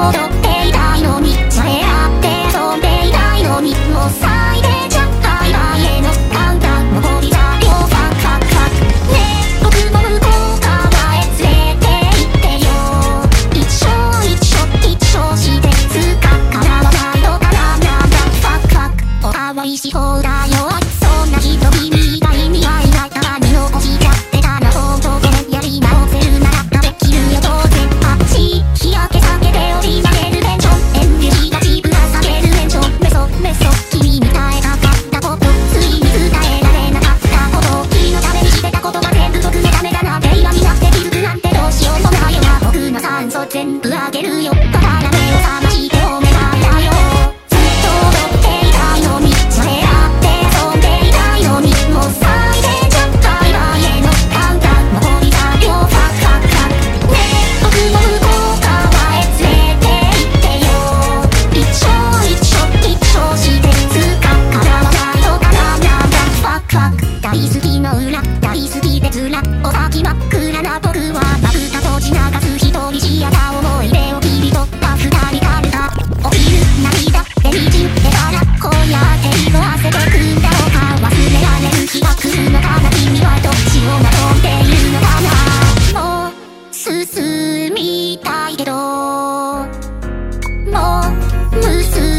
踊っていたいのにそれあって遊んでいたいのにもう最低じゃん海外へのカウンター残りじゃ両ファンカクカクねえ僕も向こう側へ連れて行ってよ一生一生一生してつ atento. 住みたいけどもう結